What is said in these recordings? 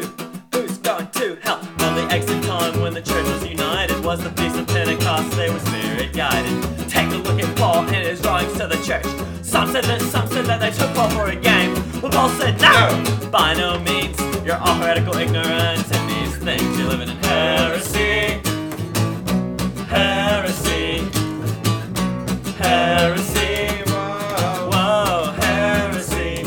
to? Who's going to hell? On the exit time when the church was united was the feast of Pentecost. They were spirit guided. Take a look at Paul and his drawings to the church. Some said that some said that they took Paul for a game. Well, Paul said no, by no means. You're all heretical ignorance in these things. You're living in heresy. Heresy. Heresy. Whoa, heresy.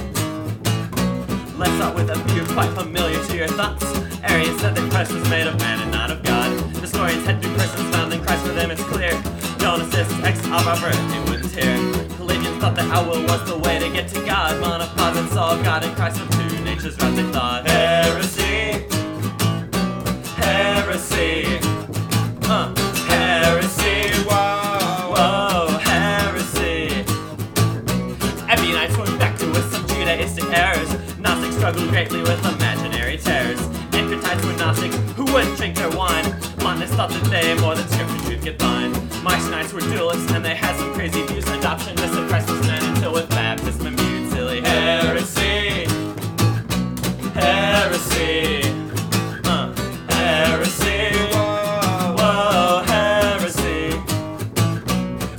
Let's start with a few quite familiar your thoughts. Arians said that Christ was made of man and not of God. Nestorians had two persons found in Christ, for them it's clear. Jonas ex birth, it wouldn't tear. Pelagians thought that our will was the way to get to God. Monophysite saw God and Christ with two natures, right? They thought heresy, heresy, uh, heresy. Whoa, whoa, heresy. Ebionites went back to with some Judaistic errors. Gnostics struggled greatly with were Wouldn't drink their wine. Montanists thought that they more than scripture truth could find. Marcionites were dualists and they had some crazy views. Adoptionists of Christ was man until with baptism imbued. Silly heresy. Heresy. Uh, heresy. Whoa, heresy.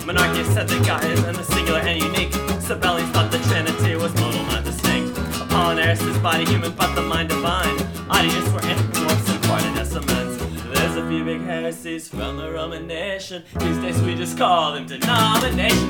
Monarchists said that God is singular and unique. Sabellians thought the Trinity was modal, not distinct. Apollinaris is body human, but the mind divine. From the Roman nation. These days we just call them denominations.